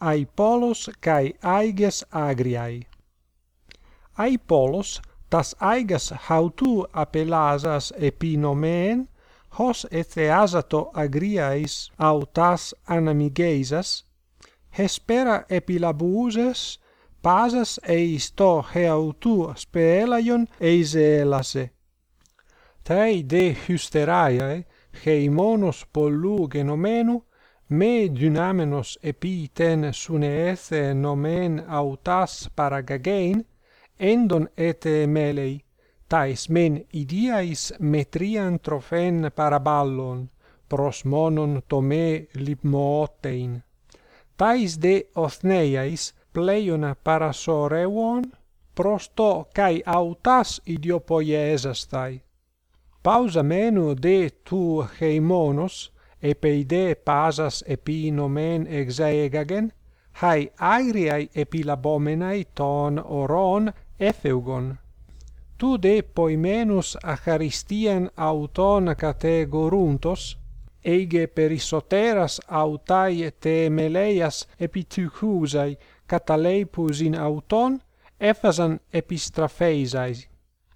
ai polos kai aiges agriai ai polos tas aigas hautu apelasas epinomen hos etheasato agriais autas anamigeisas hespera epilabuses pasas eisto heautu spelaion eiselase tei de hysteraiae heimonos pollu genomenu me dynamenos epiten suneethe nomen autas paragagein endon ete melei tais men idiais metrian trophen paraballon prosmonon tome lipmootein. Tais de othneiais pleiona parasoreuon prosto kai autas idiopoiesastai pausa menu de tu heimonos epeide pasas epi nomen exaegagen, hai aeriai epilabomenai ton oron efeugon. Tu de poimenus acharistian auton categoruntos, eige perisoteras autai te meleias epithucusai cataleipus in auton, ephasan epistrapheisai.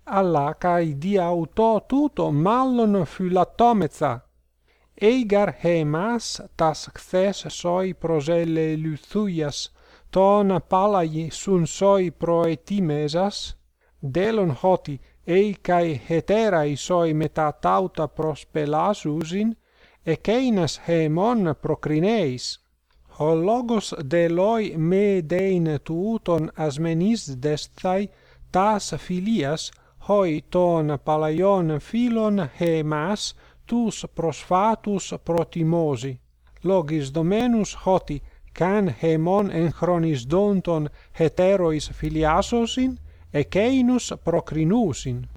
Alla cae dia auto tuto mallon phylatometha, eigar hemas tas chthes soi proselle luthuias ton palai sun soi proetimesas delon hoti ei kai heterai soi meta tauta prospelasusin e ekeinas hemon procrineis. ο λόγος δελόι με δειν τούτον ασμενείς δεσθαι τας φιλίας, χοί των παλαιών φίλων χεμάς tus prosfatus protimosi logis domenus hoti can hemon en chronis donton heterois filiasosin eceinus procrinusin.